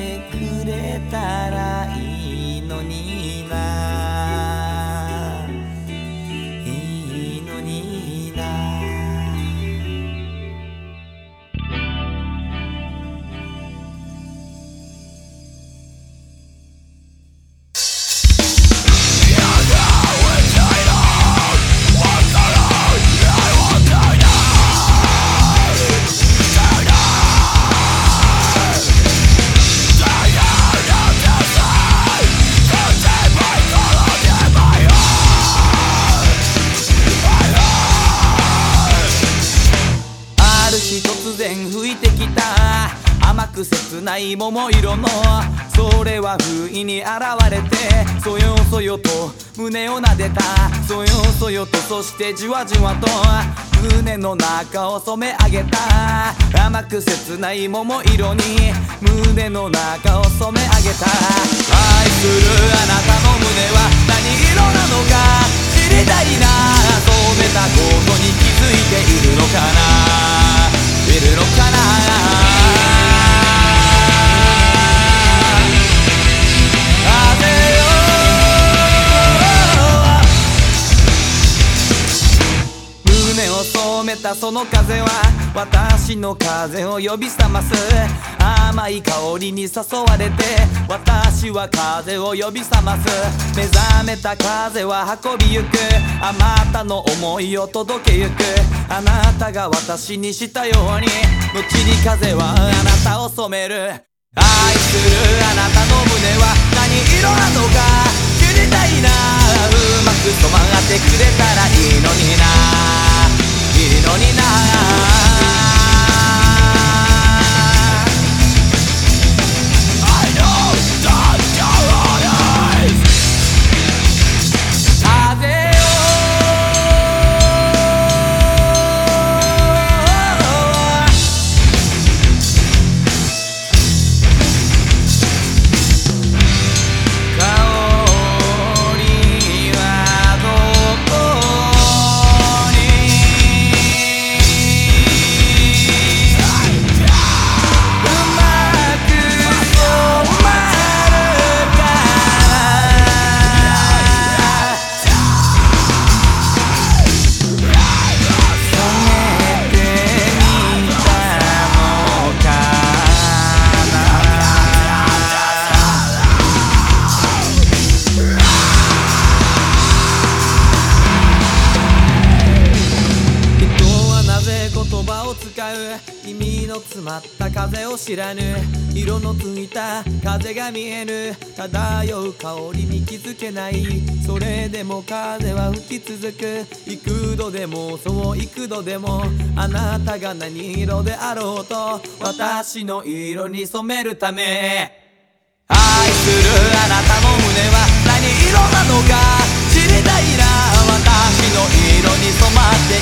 てくれたらいいのにな切ない桃色のそれは不意に現れてそよそよと胸を撫でたそよそよとそしてじわじわと胸の中を染め上げた甘く切ない桃色に胸の中を染め上げた愛するあなたの胸は何色なのか知りたいな。染めたことに気づいているのかな。その風は私の風を呼び覚ます。甘い香りに誘われて私は風を呼び覚ます。目覚めた風は運びゆく。あまたの思いを届けゆく。あなたが私にしたように。後に風はあなたを染める。愛するあなたの胸は葉を使う。意味の詰まった風を知らぬ。色のついた風が見えぬ。漂う香りに気づけない。それでも風は吹き続く。幾度でもそう幾度でも。あなたが何色であろうと私の色に染めるため。愛するあなたの胸は何色なのか知りたいな。私の色に染まって